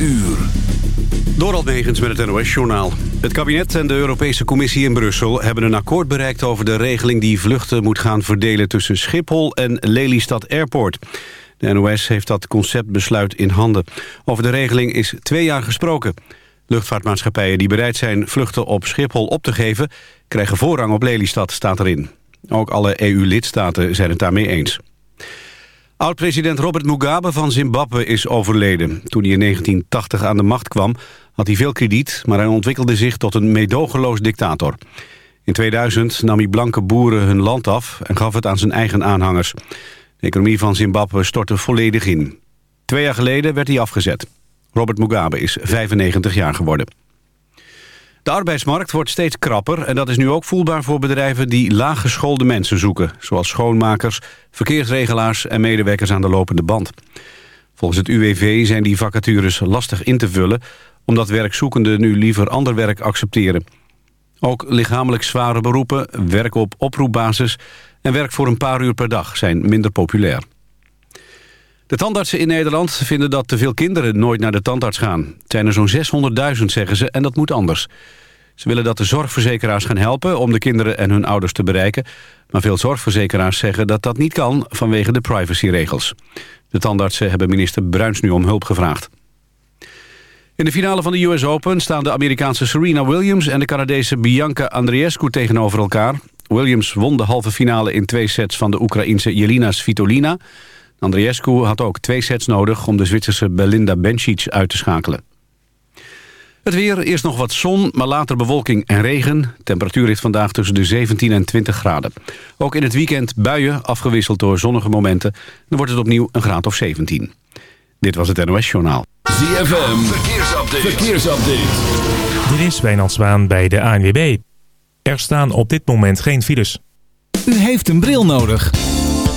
uur. Door Megens met het NOS-journaal. Het kabinet en de Europese Commissie in Brussel hebben een akkoord bereikt over de regeling die vluchten moet gaan verdelen tussen Schiphol en Lelystad Airport. De NOS heeft dat conceptbesluit in handen. Over de regeling is twee jaar gesproken. Luchtvaartmaatschappijen die bereid zijn vluchten op Schiphol op te geven... krijgen voorrang op Lelystad, staat erin. Ook alle EU-lidstaten zijn het daarmee eens. Oud-president Robert Mugabe van Zimbabwe is overleden. Toen hij in 1980 aan de macht kwam, had hij veel krediet... maar hij ontwikkelde zich tot een meedogenloos dictator. In 2000 nam hij blanke boeren hun land af en gaf het aan zijn eigen aanhangers. De economie van Zimbabwe stortte volledig in. Twee jaar geleden werd hij afgezet. Robert Mugabe is 95 jaar geworden. De arbeidsmarkt wordt steeds krapper en dat is nu ook voelbaar voor bedrijven die laaggeschoolde mensen zoeken, zoals schoonmakers, verkeersregelaars en medewerkers aan de lopende band. Volgens het UWV zijn die vacatures lastig in te vullen, omdat werkzoekenden nu liever ander werk accepteren. Ook lichamelijk zware beroepen, werk op oproepbasis en werk voor een paar uur per dag zijn minder populair. De tandartsen in Nederland vinden dat te veel kinderen nooit naar de tandarts gaan. Het zijn er zo'n 600.000, zeggen ze, en dat moet anders. Ze willen dat de zorgverzekeraars gaan helpen om de kinderen en hun ouders te bereiken. Maar veel zorgverzekeraars zeggen dat dat niet kan vanwege de privacyregels. De tandartsen hebben minister Bruins nu om hulp gevraagd. In de finale van de US Open staan de Amerikaanse Serena Williams... en de Canadese Bianca Andreescu tegenover elkaar. Williams won de halve finale in twee sets van de Oekraïense Jelina Svitolina... Andreescu had ook twee sets nodig om de Zwitserse Belinda Bencic uit te schakelen. Het weer, eerst nog wat zon, maar later bewolking en regen. Temperatuur ligt vandaag tussen de 17 en 20 graden. Ook in het weekend buien, afgewisseld door zonnige momenten. Dan wordt het opnieuw een graad of 17. Dit was het NOS Journaal. ZFM, verkeersupdate. verkeersupdate. Dit is Wijnand Zwaan bij de ANWB. Er staan op dit moment geen files. U heeft een bril nodig.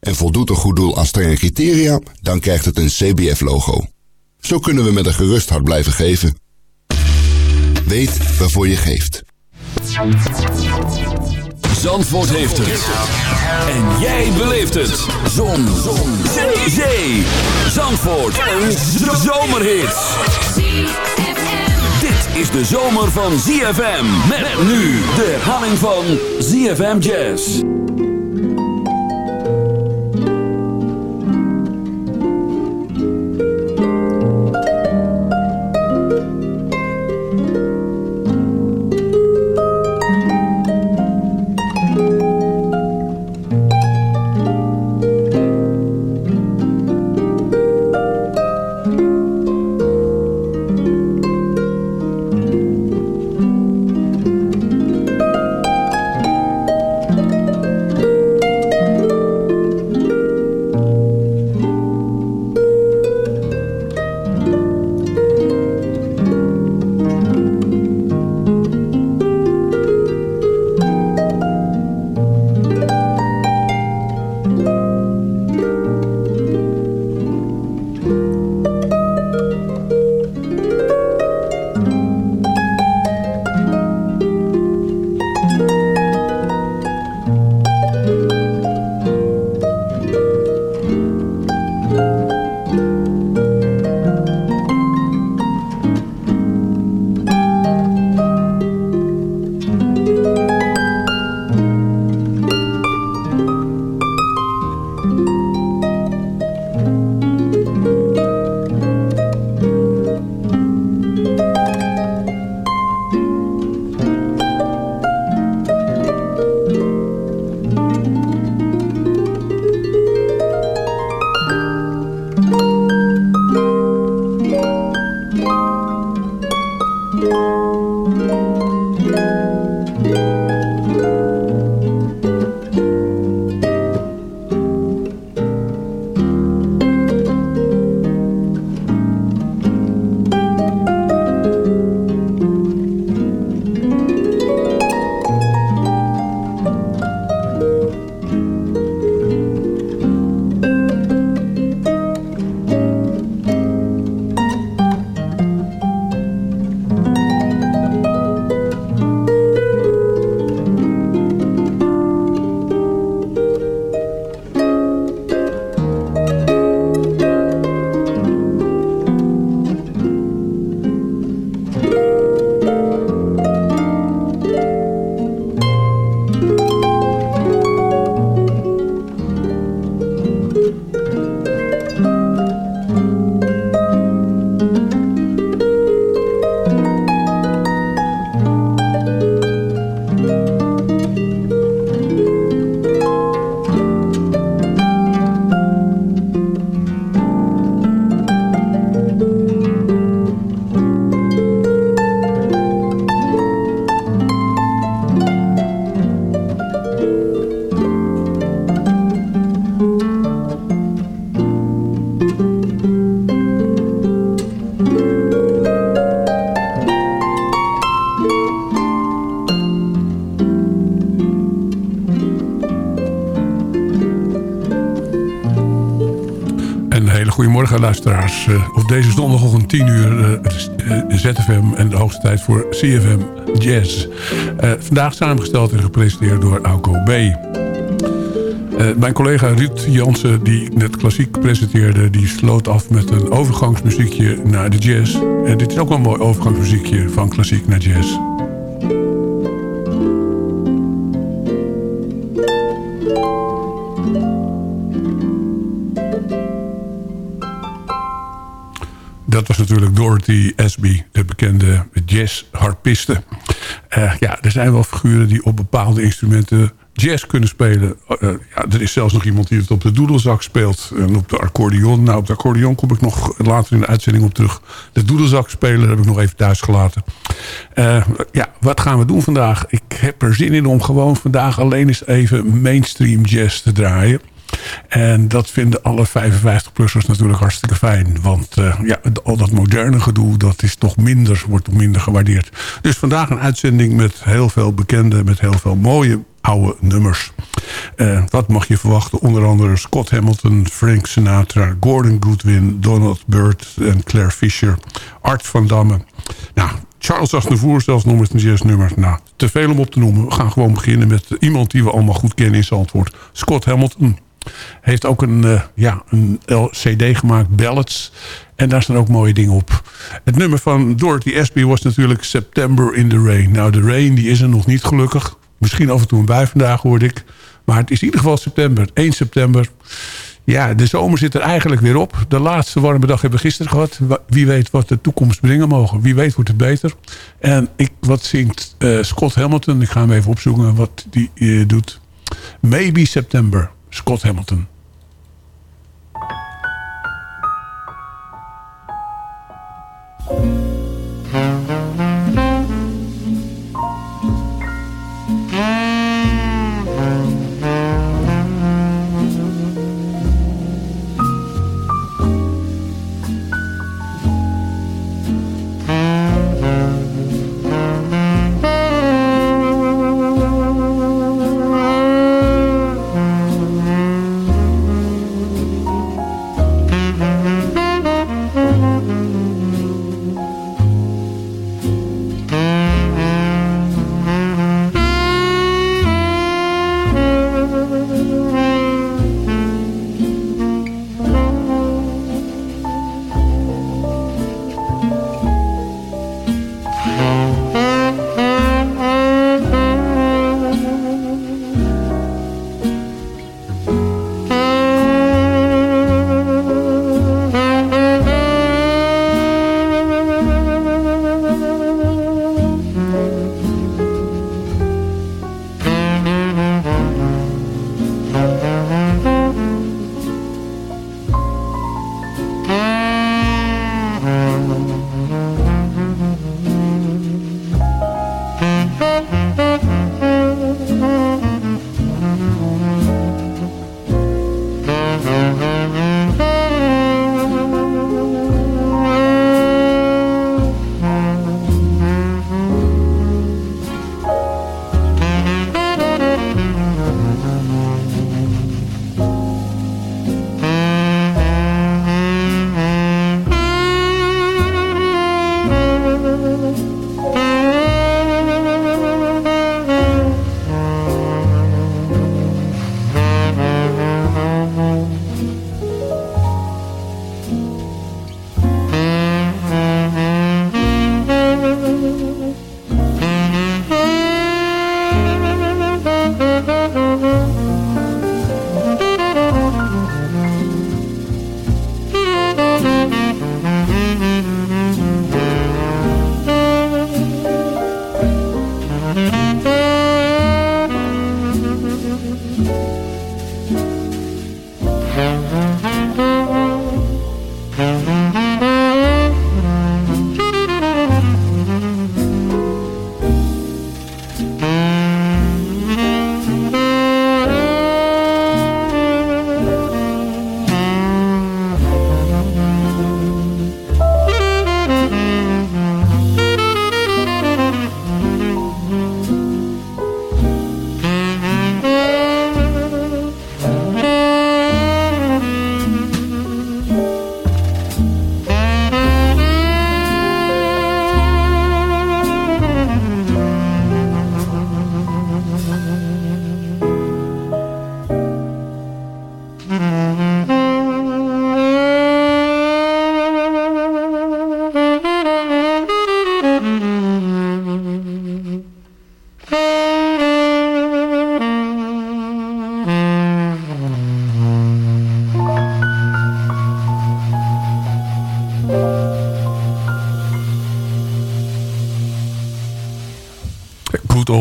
En voldoet een goed doel aan strenge criteria, dan krijgt het een CBF-logo. Zo kunnen we met een gerust hart blijven geven. Weet waarvoor je geeft. Zandvoort heeft het. En jij beleeft het. Zon. Zon. Zee. Zandvoort. Een zomerhit. Dit is de zomer van ZFM. Met nu de herhaling van ZFM Jazz. Goedemorgen luisteraars. Uh, op deze zondagochtend 10 uur uh, ZFM en de hoogste tijd voor CFM Jazz. vandaag samengesteld en gepresenteerd door Auko B. mijn collega Ruud Jansen, die net klassiek presenteerde... die sloot af met een overgangsmuziekje naar de jazz. Dit is ook wel een mooi overgangsmuziekje van klassiek naar jazz. Natuurlijk Dorothy Asby, de bekende jazzharpiste. Uh, ja, er zijn wel figuren die op bepaalde instrumenten jazz kunnen spelen. Uh, ja, er is zelfs nog iemand die het op de doedelzak speelt. En op de accordeon. Nou, op de accordeon kom ik nog later in de uitzending op terug. De doedelzak spelen heb ik nog even thuis gelaten. Ja, wat gaan we doen vandaag? Ik heb er zin in om gewoon vandaag alleen eens even mainstream jazz te draaien. En dat vinden alle 55-plussers natuurlijk hartstikke fijn. Want uh, ja, al dat moderne gedoe, dat is toch minder, wordt minder gewaardeerd. Dus vandaag een uitzending met heel veel bekende, met heel veel mooie oude nummers. Uh, wat mag je verwachten? Onder andere Scott Hamilton, Frank Sinatra, Gordon Goodwin, Donald Byrd en Claire Fisher, Art van Damme. Nou, Charles Aznavour zelfs nog eens een jazznummer. Nou, te veel om op te noemen. We gaan gewoon beginnen met iemand die we allemaal goed kennen in Zandvoort. Scott Hamilton. Heeft ook een, uh, ja, een cd gemaakt, Ballads. En daar staan ook mooie dingen op. Het nummer van Dorothy Espy was natuurlijk September in the Rain. Nou, de rain die is er nog niet gelukkig. Misschien af en toe een bui vandaag, hoorde ik. Maar het is in ieder geval september. 1 september. Ja, de zomer zit er eigenlijk weer op. De laatste warme dag hebben we gisteren gehad. Wie weet wat de toekomst brengen mogen. Wie weet wordt het beter. En ik, wat zingt uh, Scott Hamilton? Ik ga hem even opzoeken wat die uh, doet. Maybe September. Scott Hamilton.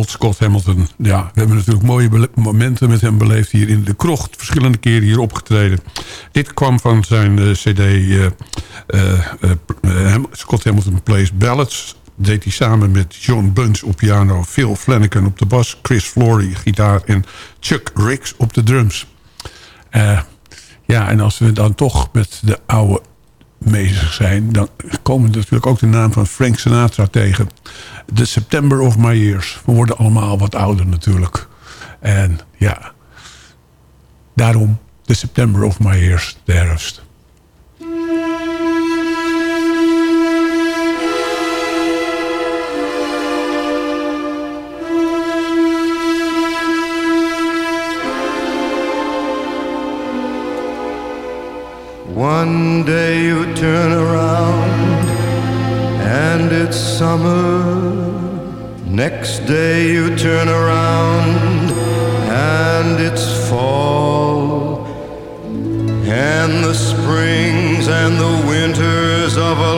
Scott Hamilton. Ja, we hebben natuurlijk mooie momenten met hem beleefd hier in de krocht. Verschillende keren hier opgetreden. Dit kwam van zijn uh, cd uh, uh, Scott Hamilton Plays Ballads. Deed hij samen met John Bunch op piano, Phil Flanagan op de bas... Chris Flory gitaar en Chuck Ricks op de drums. ja, en als we dan toch met de oude bezig zijn... dan komen natuurlijk ook de naam van Frank Sinatra tegen. The September of My Years. We worden allemaal wat ouder natuurlijk. En ja, daarom The September of My Years, de herfst. One day you turn around and it's summer. Next day you turn around and it's fall. And the springs and the winters of a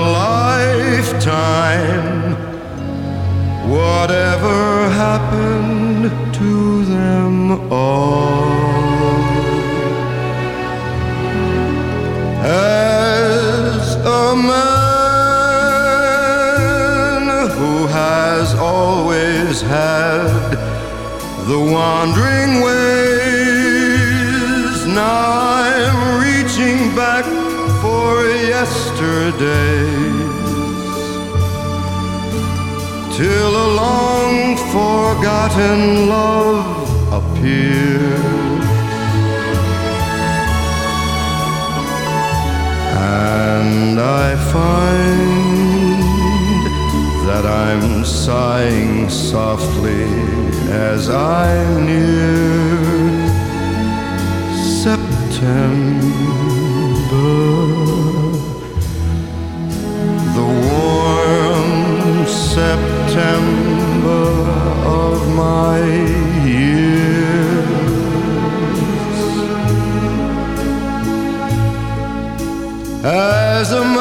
lifetime. Whatever happened to them all? As a man who has always had the wandering ways. Now I'm reaching back for yesterdays till a long forgotten love appears And I find that I'm sighing softly as I near September. The warm September of my as a man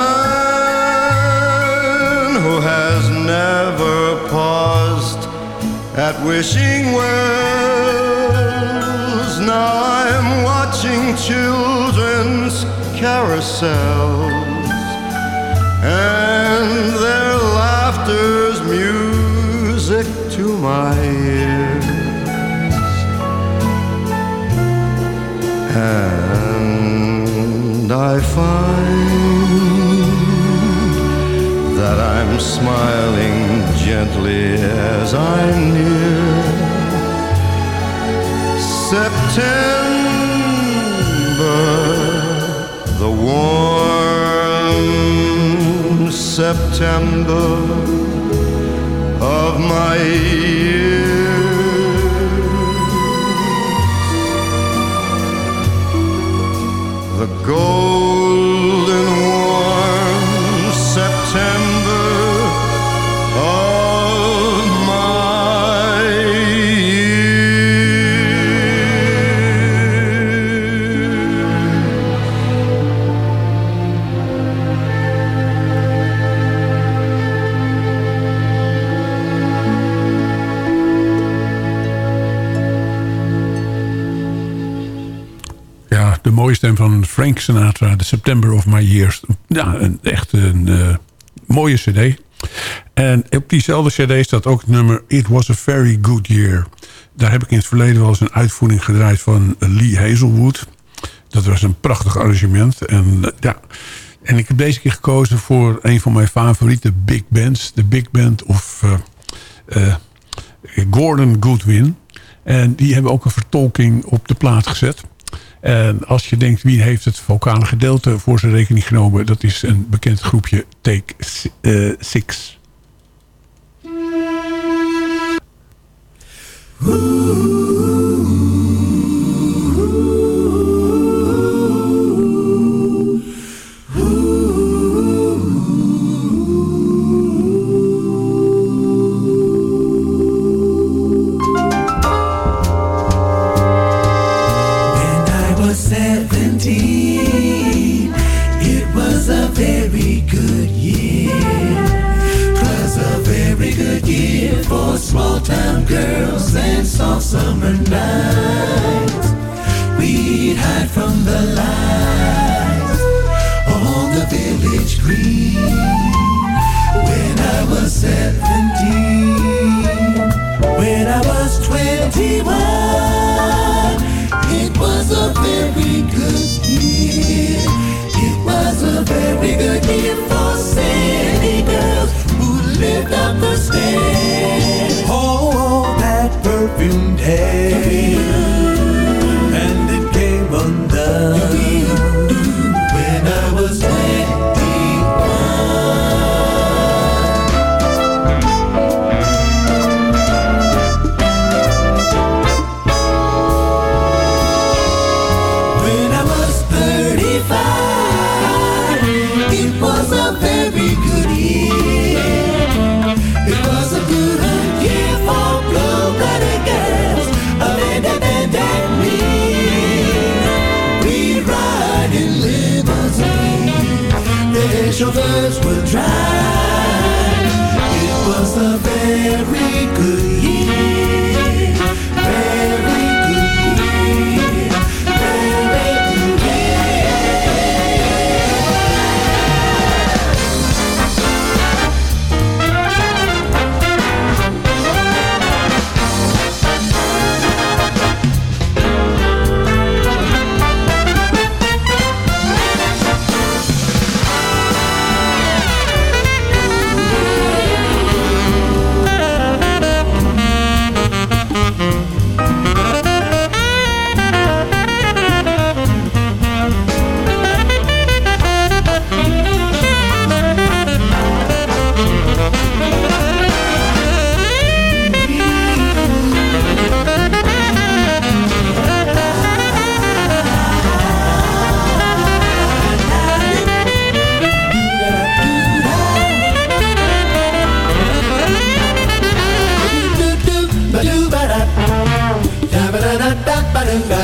who has never paused at wishing wells. Now I'm watching children's carousels and their laughter's music to my ears. I find that I'm smiling gently as I'm near September, the warm September of my years. The stem van Frank Sinatra, The September of My Years. Ja, een, echt een eh, mooie cd. En op diezelfde cd staat ook het nummer It Was a Very Good Year. Daar heb ik in het verleden wel eens een uitvoering gedraaid van Lee Hazelwood. Dat was een prachtig arrangement. En, eh, ja. en ik heb deze keer gekozen voor een van mijn favoriete big bands. De big band of eh, Gordon Goodwin. En die hebben ook een vertolking op de plaat gezet. En als je denkt wie heeft het vocale gedeelte voor zijn rekening genomen... dat is een bekend groepje Take eh, Six. Summer nights. We'd hide from the lights on the village green when I was seventeen. When I was twenty-one, it was a very good year. It was a very good year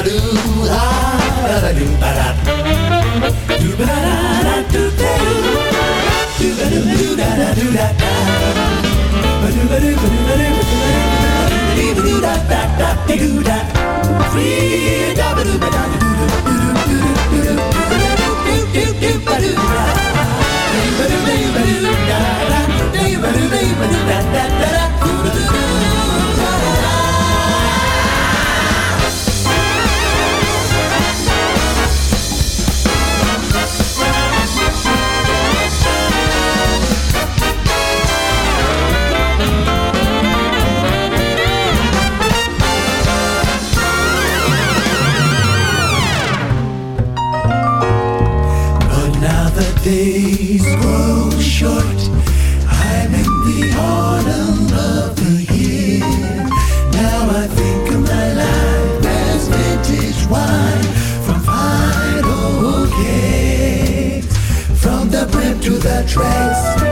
But Trace.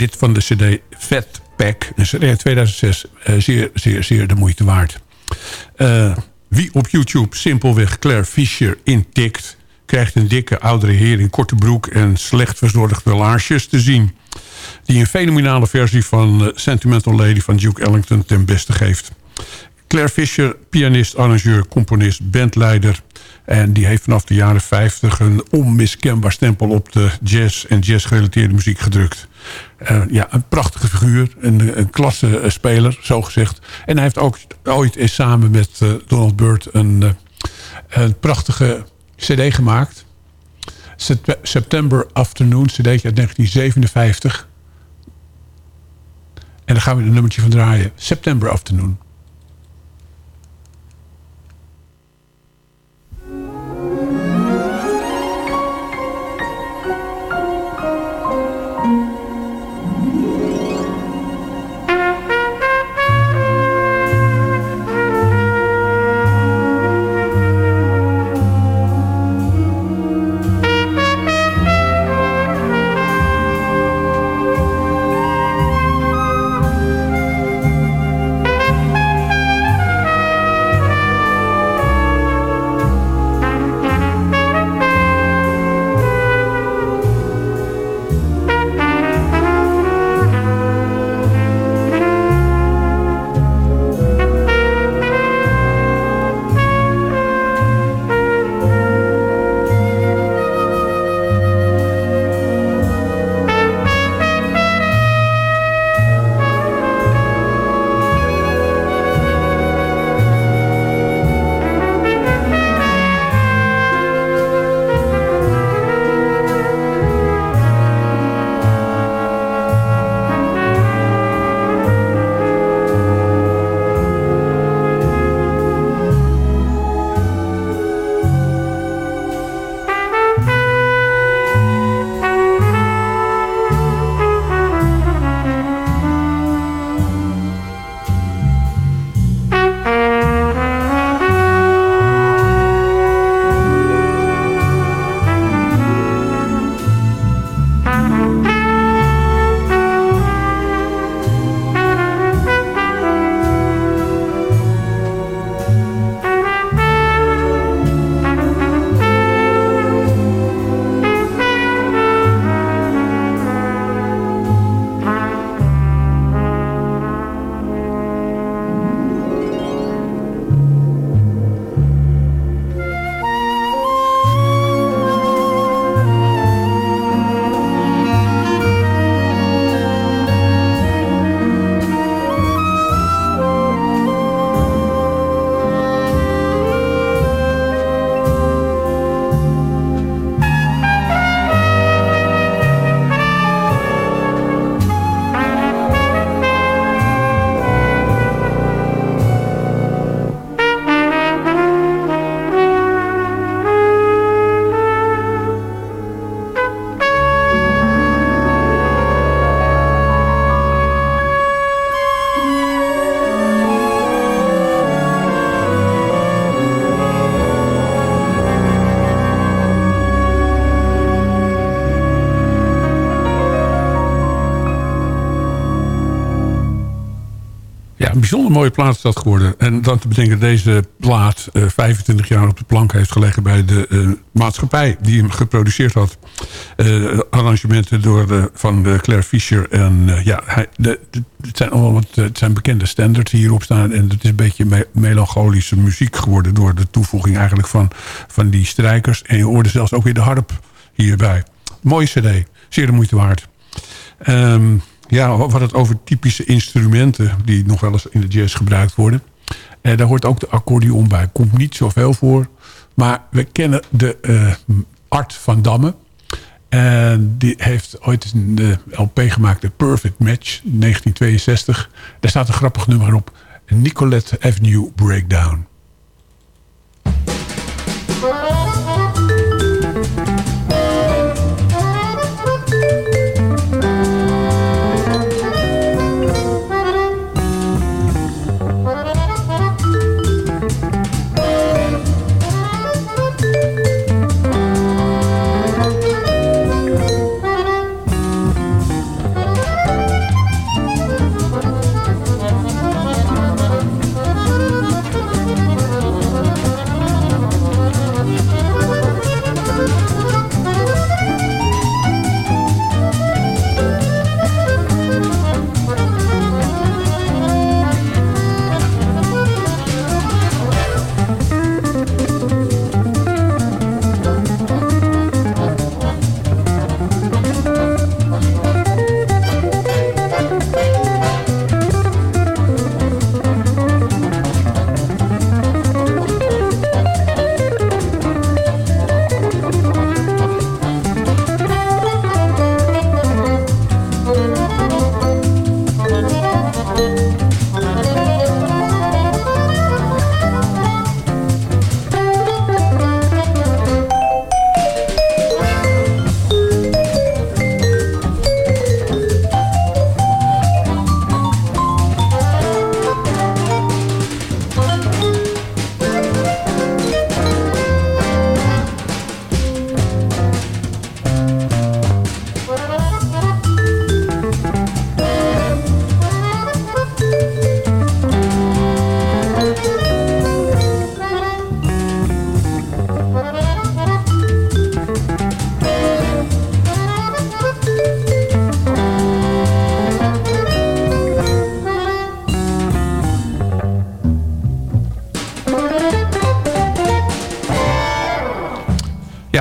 Dit van de cd Fat Pack. Een cd uit 2006. eh, zeer, zeer, zeer de moeite waard. Eh, wie op YouTube simpelweg Claire Fisher intikt... krijgt een dikke oudere heer in korte broek... en slecht verzorgde laarsjes te zien. die een fenomenale versie van eh, Sentimental Lady van Duke Ellington ten beste geeft. Claire Fisher, pianist, arrangeur, componist, bandleider. En die heeft vanaf de jaren 50 een onmiskenbaar stempel op de jazz en jazz-gerelateerde muziek gedrukt. Uh, ja, een prachtige figuur, een, een klasse speler, zo gezegd. En hij heeft ook ooit eens samen met uh, Donald Byrd een, een prachtige cd gemaakt. September Afternoon, cd uit 1957. En daar gaan we een nummertje van draaien. September Afternoon. Mooie plaat is dat geworden. En dan te bedenken dat deze plaat uh, 25 jaar op de plank heeft gelegen... bij de uh, maatschappij die hem geproduceerd had. Uh, arrangementen door van Claire Fischer. En ja, hij, de, de, het zijn allemaal wat, het zijn bekende standards die hierop staan. En het is een beetje me melancholische muziek geworden... door de toevoeging eigenlijk van, van die strijkers. En je hoorde zelfs ook weer de harp hierbij. Mooie cd, zeer de moeite waard. Um, ja, wat het over typische instrumenten... die nog wel eens in de jazz gebruikt worden. En daar hoort ook de accordeon bij. Komt niet zoveel voor. Maar we kennen de uh, Art van Damme. En die heeft ooit een LP gemaakt, The Perfect Match, 1962. Daar staat een grappig nummer op. Nicolette Avenue Breakdown.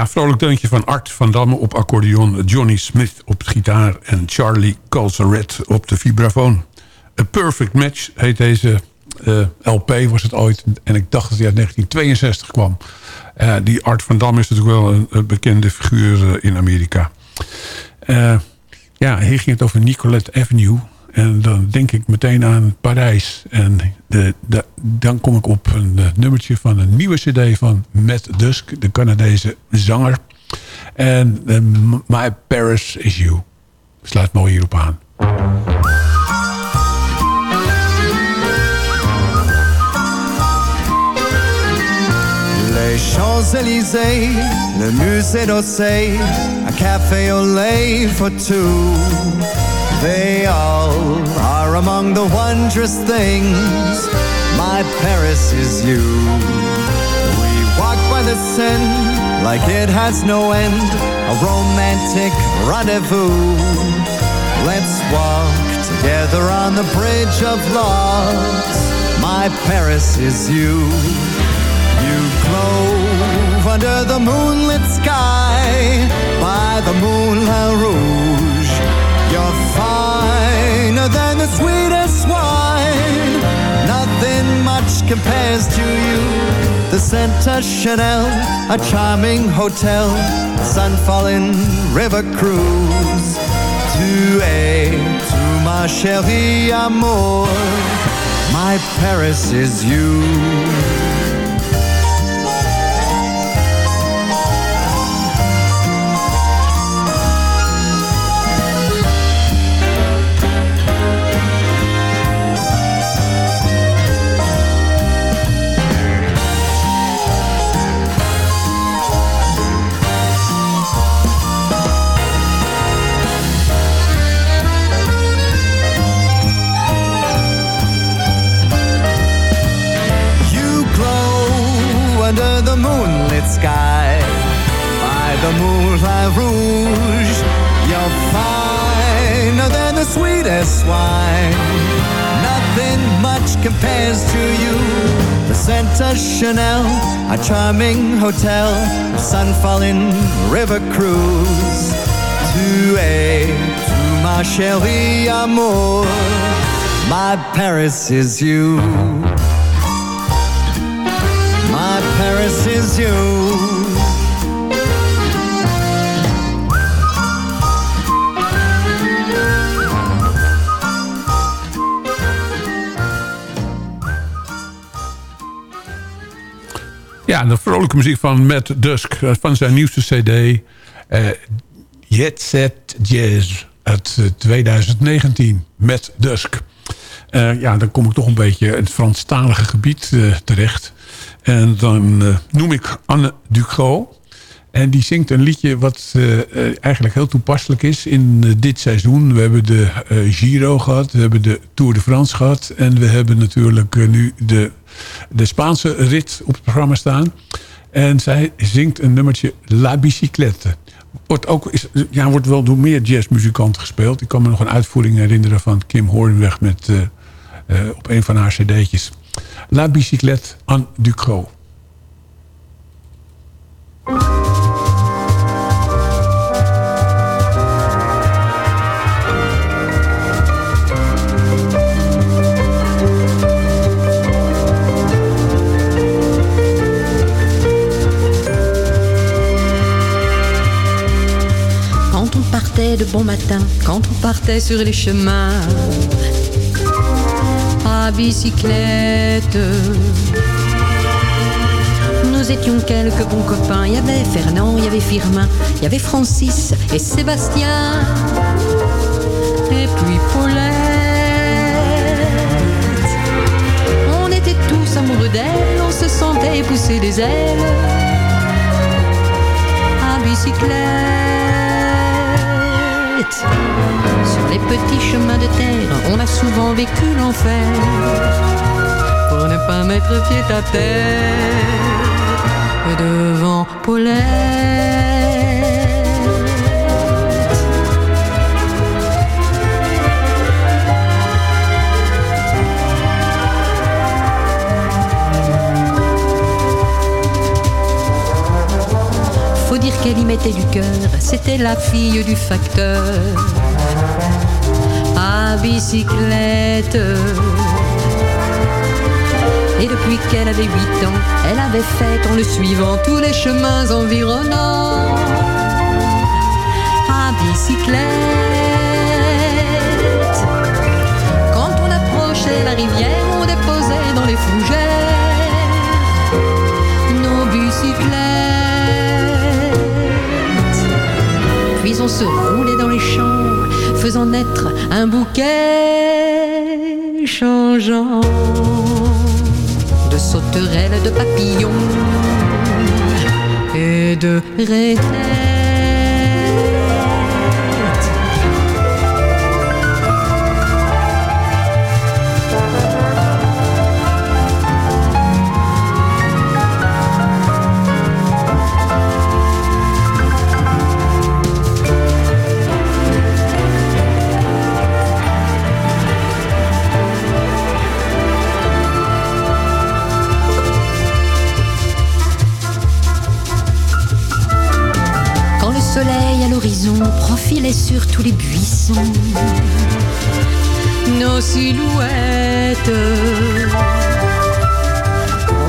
Vrolijk deuntje van Art van Damme op accordeon... Johnny Smith op gitaar en Charlie Calzaret op de vibrafoon. A Perfect Match heet deze uh, LP was het ooit. En ik dacht dat hij uit 1962 kwam. Uh, die Art van Dam is natuurlijk wel een, bekende figuur uh, in Amerika. ja, hier ging het over Nicolette Avenue. En dan denk ik meteen aan Parijs. En de, de, dan kom ik op een nummertje van een nieuwe cd van Matt Dusk. De Canadese zanger. En My Paris is You. Sluit mooi hierop aan. Les Champs-Élysées, le musée d'Orsay, a café au lait for two. They all are among the wondrous things. My Paris is you. We walk by the Seine like it has no end, a romantic rendezvous. Let's walk together on the bridge of logs. My Paris is you. You glow under the moonlit sky by the Moulin Rouge. Finer than the sweetest wine. Nothing much compares to you. The Center Chanel, a charming hotel, sun falling river cruise. Tu es, tu ma chérie amour. My Paris is you. The Moulin Rouge. You're finer than the sweetest wine. Nothing much compares to you. The Center Chanel, a charming hotel, a sun falling river cruise. Tu es, tu ma chérie amour. My Paris is you. My Paris is you. Vrolijke muziek van Matt Dusk van zijn nieuwste cd. Uh, Jet Set Jazz uit 2019. Matt Dusk. Ja, dan kom ik toch een beetje het Franstalige gebied terecht. En dan noem ik Anne Ducrot. En die zingt een liedje wat eigenlijk heel toepasselijk is in dit seizoen. We hebben de Giro gehad, we hebben de Tour de France gehad. En we hebben natuurlijk nu de, de Spaanse rit op het programma staan. En zij zingt een nummertje La Bicyclette. Wordt, ook, is, ja, wordt wel door meer jazzmuzikanten gespeeld. Ik kan me nog een uitvoering herinneren van Kim Hoornweg met, uh, uh, op een van haar cd'tjes. La Bicyclette Anne De bon matin quand on partait sur les chemins à bicyclette. Nous étions quelques bons copains. Il y avait Fernand, il y avait Firmin, il y avait Francis et Sébastien. Et puis Paulette. On était tous amoureux d'elle, on se sentait pousser des ailes à bicyclette. Sur les petits chemins de terre, on a souvent vécu l'enfer. Pour ne pas mettre pied à terre devant Paulette. Faut dire mettait du cœur, c'était la fille du facteur. À bicyclette. Et depuis qu'elle avait 8 ans, elle avait fait en le suivant tous les chemins environnants. À bicyclette. Quand on approchait la rivière, on déposait dans les fougères Se roulait dans les champs, faisant naître un bouquet changeant de sauterelles, de papillons et de rêvettes. Les buissons nos silhouettes.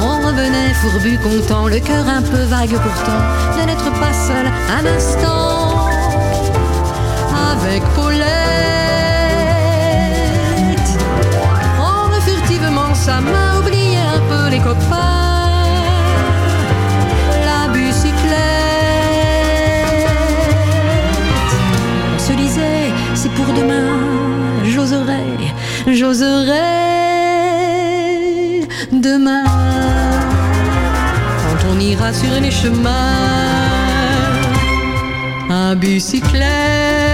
On revenait fourbu, content, le cœur un peu vague pourtant, de n'être pas seul un instant avec Paulette. J'oserai demain. Quand on ira sur les chemins à bicyclette.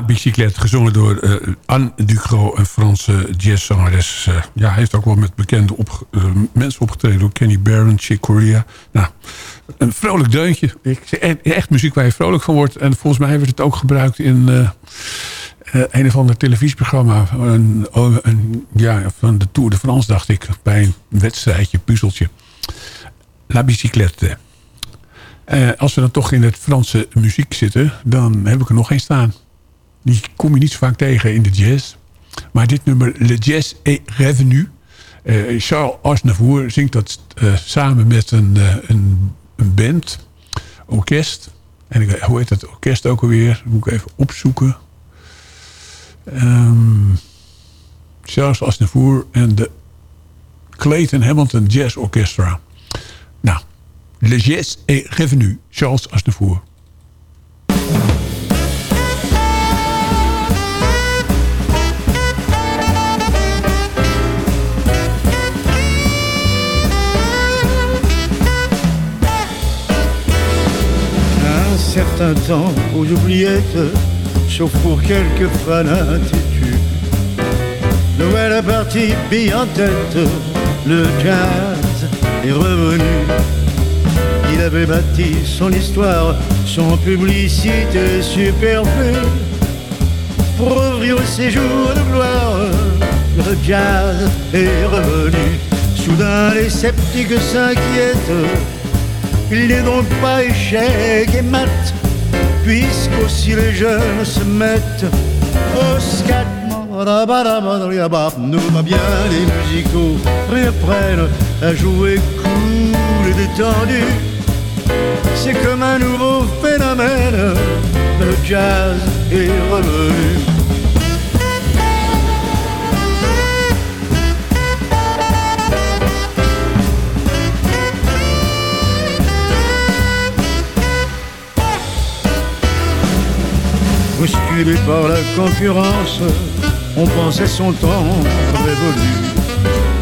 Ah, Bicyclette, gezongen door eh, Anne Ducro, een Franse jazzzangeres. Eh, ja, heeft ook wel met bekende eh, mensen opgetreden. Door Kenny Barron, Chick Corea. Nou, een vrolijk deuntje. Ik, echt, echt muziek waar je vrolijk van wordt. En volgens mij werd het ook gebruikt in een of ander televisieprogramma. Een, ja, van de Tour de France, dacht ik. Bij een wedstrijdje, puzzeltje. La Bicyclette. Als we dan toch in het Franse muziek zitten... dan heb ik er nog één staan. Die kom je niet zo vaak tegen in de jazz. Maar dit nummer, Le Jazz est Revenu. Eh, Charles Aznavour zingt dat eh, samen met een, eh, een, een band, orkest. En ik, hoe heet dat orkest ook alweer? Moet ik even opzoeken. Ehm, Charles Aznavour en de Clayton Hamilton Jazz Orchestra. Nou, Le Jazz est Revenu, Charles Aznavour. Certain temps aux oubliettes, sauf pour quelques fanatitudes. Nouvelle partie, bille en tête, le jazz est revenu. Il avait bâti son histoire, son publicité superflue. Pour ouvrir au séjour de gloire, le jazz est revenu. Soudain les sceptiques s'inquiètent il n'est donc pas échec et mat, puisqu'aussi les jeunes se mettent au scat. Nous va bien, les musicaux reprennent à jouer cool et détendu. C'est comme un nouveau phénomène, le jazz est revenu. Bousculé par la concurrence, on pensait son temps révolu.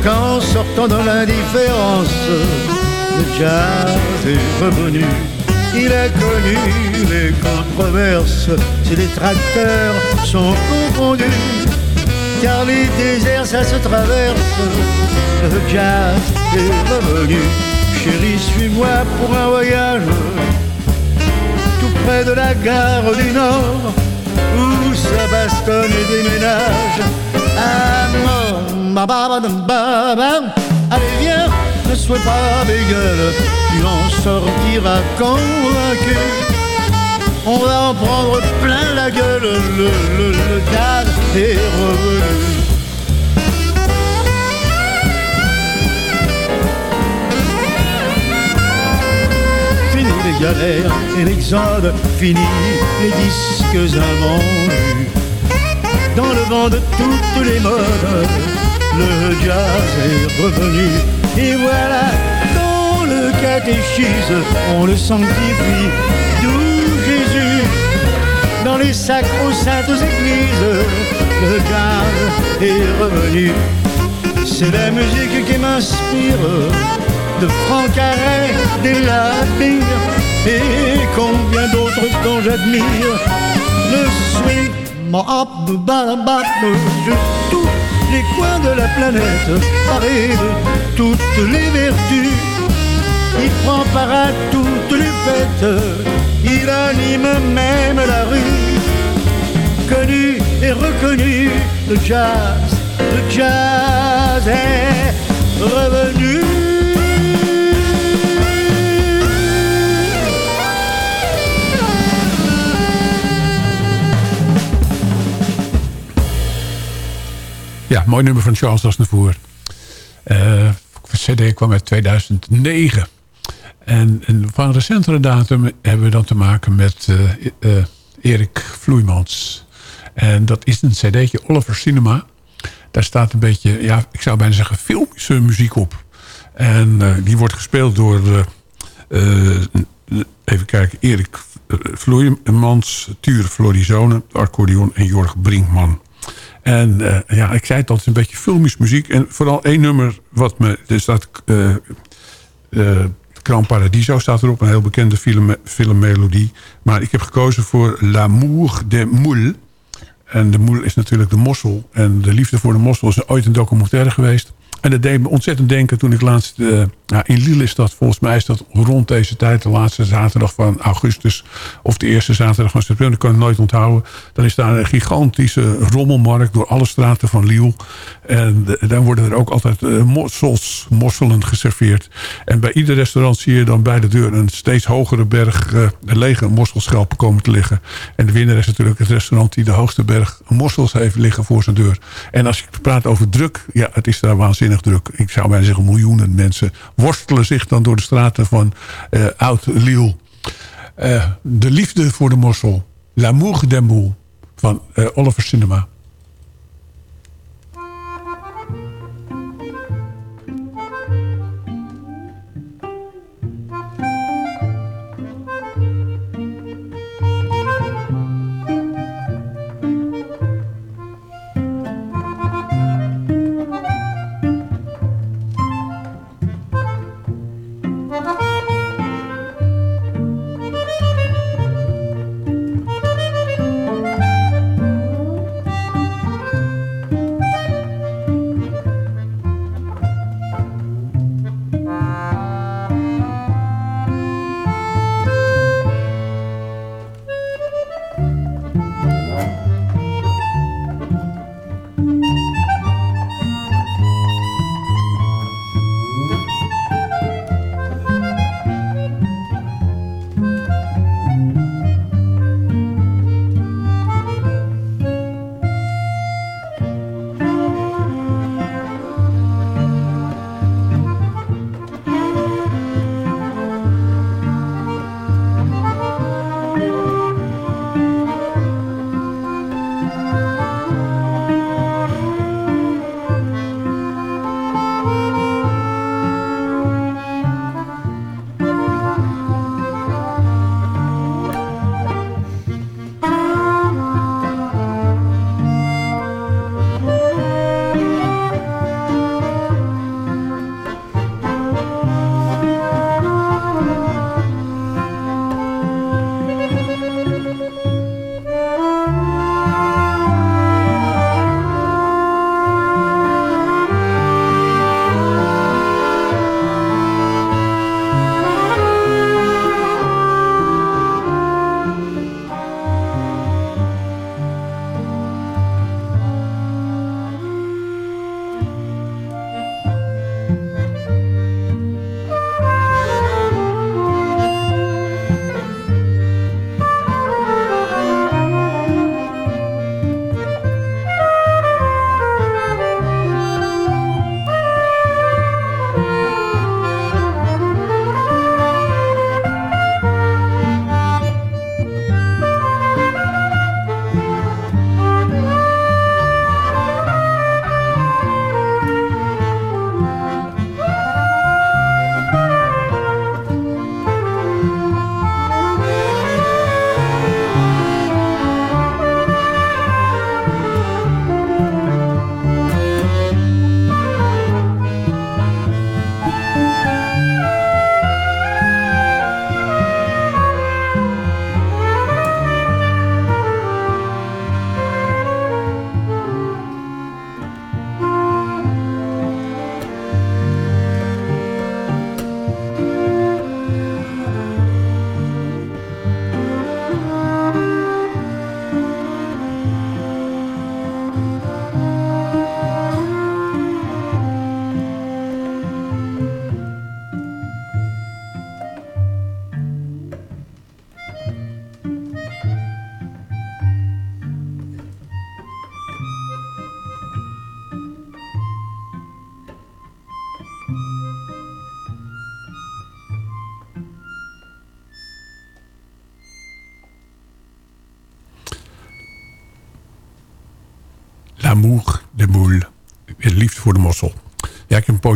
Qu'en sortant de l'indifférence, le jazz est revenu. Il a connu les controverses, ses détracteurs sont confondus. Car les déserts, ça se traverse, le jazz est revenu. Chérie, suis-moi pour un voyage, tout près de la gare du Nord, ça bastonne et déménage. Allez, viens, ne sois pas bégueule, tu en sortiras convaincu. On va en prendre plein la gueule, le, le, le jazz est revenu. Les galères et l'exode, fini les disques invendus. Dans le vent de toutes les modes, le jazz est revenu. Et voilà, dans le catéchisme, on le sanctifie, d'où Jésus. Dans les sacres saintes églises, le jazz est revenu. C'est la musique qui m'inspire, de Franck Carré, des Lapines, et combien d'autres dont j'admire. Le swing, hop, bap, je tous les coins de la planète, paré de toutes les vertus. Il prend part à toutes les fêtes, il anime même la rue. Connu et reconnu, le jazz, le jazz est revenu. Ja, mooi nummer van Charles Aznavour. Uh, CD kwam uit 2009. En, en, van recentere datum hebben we dan te maken met uh, uh, Erik Vloeimans. En dat is een cd'tje Oliver Cinema. Daar staat een beetje, ja, ik zou bijna zeggen, filmische muziek op. En die wordt gespeeld door, even kijken, Erik Vloeimans, Ture Florizone, accordeon en Jorg Brinkman. En uh, ja, ik zei het altijd, een beetje filmisch muziek. En vooral één nummer wat me... Er staat... Uh, Paradiso staat erop. Een heel bekende film, filmmelodie. Maar ik heb gekozen voor L'amour des moules. En de moel is natuurlijk de mossel. En de liefde voor de mossel is ooit een documentaire geweest. En dat deed me ontzettend denken toen ik laatst... Uh, nou, in Lille is dat, volgens mij is dat rond deze tijd... de laatste zaterdag van augustus... of de eerste zaterdag van september, dat kan ik nooit onthouden. Dan is daar een gigantische rommelmarkt... door alle straten van Lille. En dan worden er ook altijd uh, mossels, mosselen geserveerd. En bij ieder restaurant zie je dan bij de deur... een steeds hogere berg uh, lege mosselschelpen komen te liggen. En de winnaar is natuurlijk het restaurant... die de hoogste berg mossels heeft liggen voor zijn deur. En als je praat over druk... ja, het is daar waanzinnig druk. Ik zou bijna zeggen miljoenen mensen worstelen zich dan door de straten van uh, Oud-Lille. Uh, de liefde voor de mossel. L'amour moules van uh, Oliver Cinema.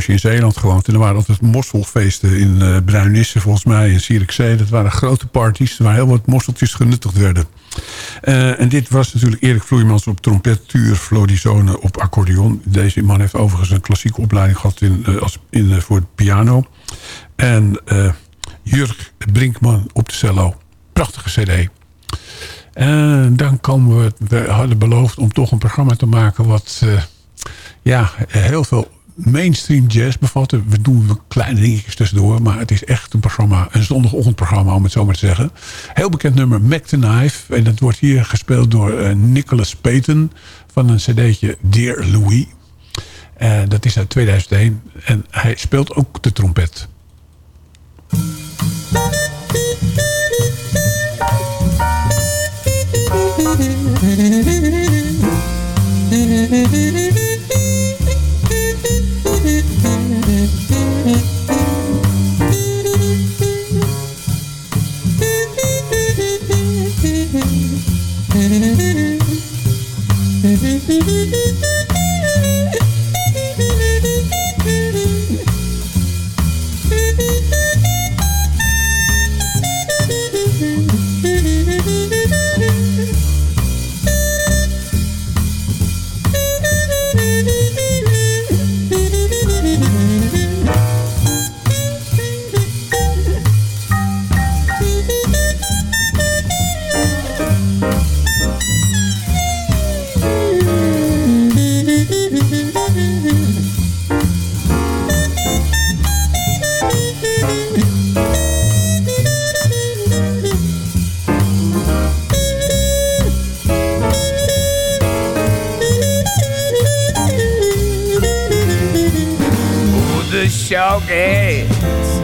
In Zeeland gewoond. En er waren altijd mosselfeesten in uh, Bruinisse, volgens mij, in Zierikzee. Dat waren grote parties waar heel wat mosseltjes genuttigd werden. Uh, en dit was natuurlijk Erik Vloeimans op trompet, tuur, op accordeon. Deze man heeft overigens een klassieke opleiding gehad in, uh, als, in, voor het piano. En Jurk Brinkman op de cello. Prachtige cd. En dan komen we... We hadden beloofd om toch een programma te maken... wat ja, heel veel mainstream jazz bevatten. We doen kleine dingetjes tussendoor. Maar het is echt een programma, een zondagochtendprogramma om het zo maar te zeggen. Heel bekend nummer Mac the Knife. En dat wordt hier gespeeld door uh, Nicholas Payton. Van een cd'tje Dear Louis. Uh, dat is uit 2001. En hij speelt ook de trompet. MUZIEK dog ass,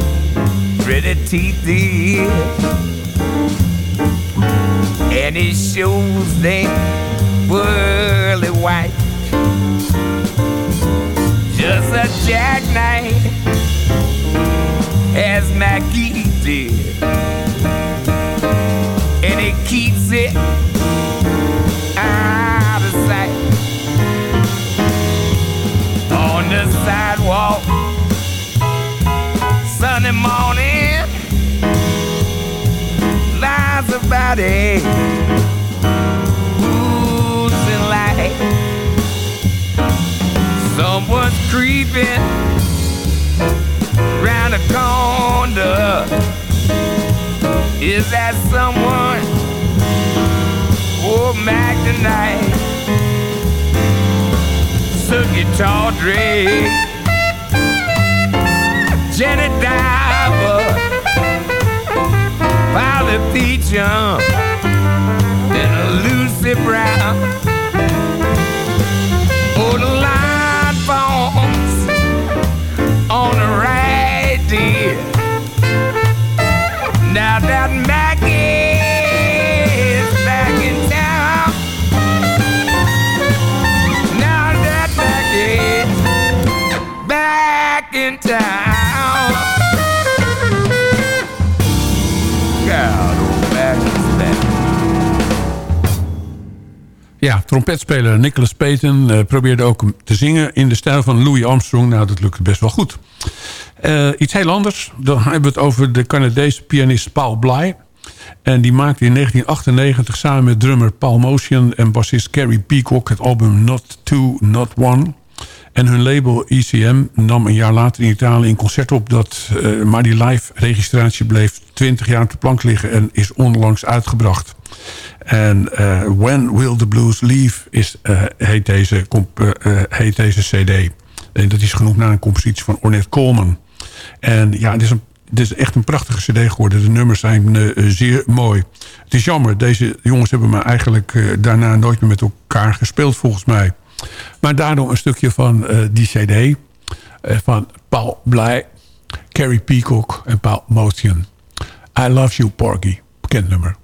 pretty teeth. And his shoes, they pearly white. Just a jackknife, as Mackie did. And he keeps it out of sight. On the sidewalk Sunday morning lies a body oozing light. Someone's creeping round the corner. Is that someone? Oh, tonight. Suki Tawdry. Jenny Diver, Polly Peachum, and Lucy Brown. Ja, trompetspeler Nicholas Payton uh, probeerde ook te zingen in de stijl van Louis Armstrong. Nou, dat lukte best wel goed. Uh, iets heel anders. Dan hebben we het over de Canadese pianist Paul Bly. En die maakte in 1998 samen met drummer Paul Motion en bassist Carrie Peacock het album Not Two, Not One. En hun label ECM nam een jaar later in Italië een concert op... Dat, uh, maar die live registratie bleef 20 jaar op de plank liggen... en is onlangs uitgebracht. En uh, When Will the Blues Leave is, uh, heet, deze, heet deze cd. En dat is genoemd naar een compositie van Ornette Coleman. En ja, het is, een, is echt een prachtige cd geworden. De nummers zijn zeer mooi. Het is jammer, deze jongens hebben me eigenlijk daarna nooit meer met elkaar gespeeld volgens mij. Maar daardoor een stukje van die cd van Paul Blij, Carrie Peacock en Paul Motion. I Love You Porgy, bekend nummer.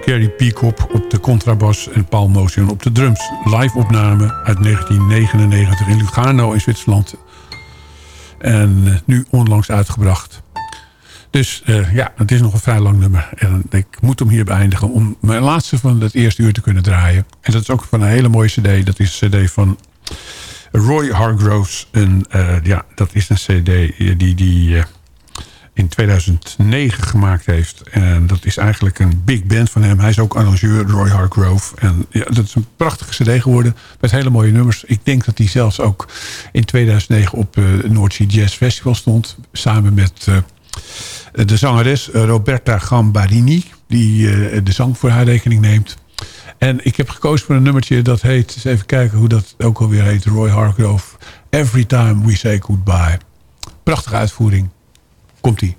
Gary Peacock op de contrabas en Paul Motion op de drums. Live opname uit 1999 in Lugano in Zwitserland. En eh, nu onlangs uitgebracht. Dus uh, ja, het is nog een vrij lang nummer. En ik moet hem hier beëindigen om mijn laatste van het eerste uur te kunnen draaien. En dat is ook van een hele mooie cd. Dat is een cd van Roy Hargroves. En uh, ja, dat is een cd die... die in 2009 gemaakt heeft. En dat is eigenlijk een big band van hem. Hij is ook arrangeur, Roy Hargrove. En ja, dat is een prachtige cd geworden. Met hele mooie nummers. Ik denk dat hij zelfs ook in 2009 op uh, North Sea Jazz Festival stond. Samen met uh, de zangeres Roberta Gambarini. Die uh, de zang voor haar rekening neemt. En ik heb gekozen voor een nummertje dat heet... eens even kijken hoe dat ook alweer heet. Roy Hargrove. Every Time We Say Goodbye. Prachtige uitvoering. Komt-ie.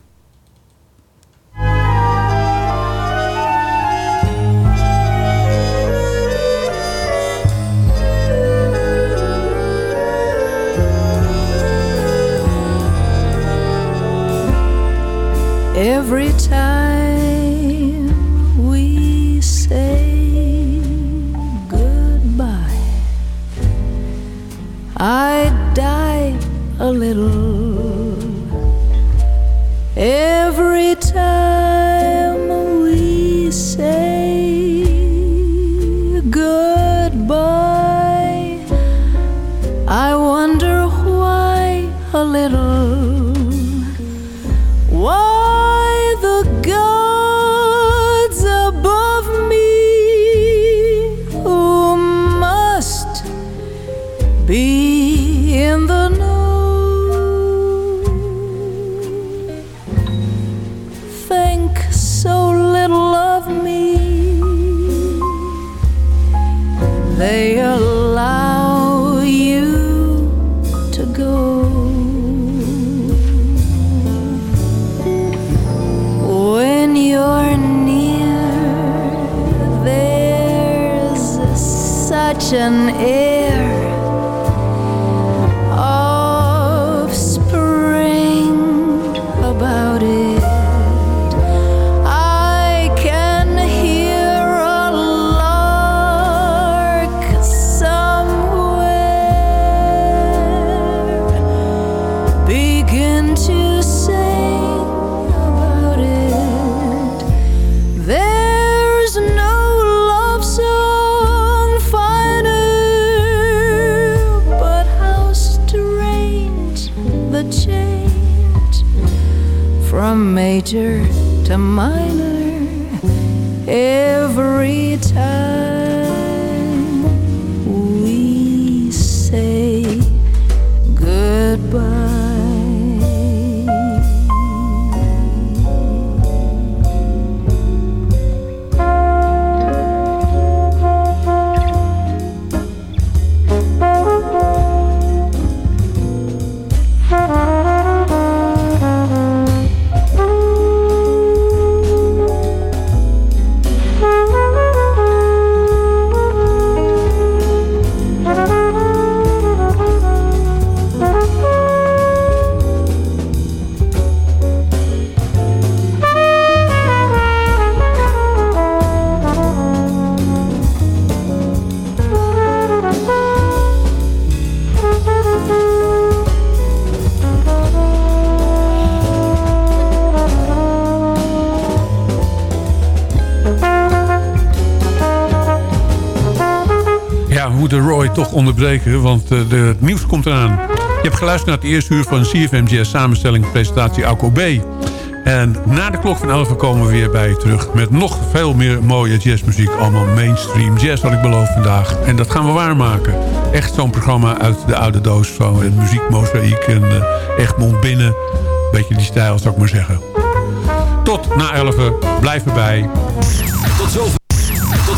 Change from major to minor every time toch onderbreken, want de, het nieuws komt eraan. Je hebt geluisterd naar het eerste uur van CFM Jazz samenstelling presentatie Alco B. En na de klok van 11 komen we weer bij je terug... met nog veel meer mooie jazzmuziek. Allemaal mainstream jazz, had ik beloofd vandaag. En dat gaan we waarmaken. Echt zo'n programma uit de oude doos van uh, muziekmozaïek en uh, Egmond binnen. Beetje die stijl, zou ik maar zeggen. Tot na 11, blijf erbij. Tot zover.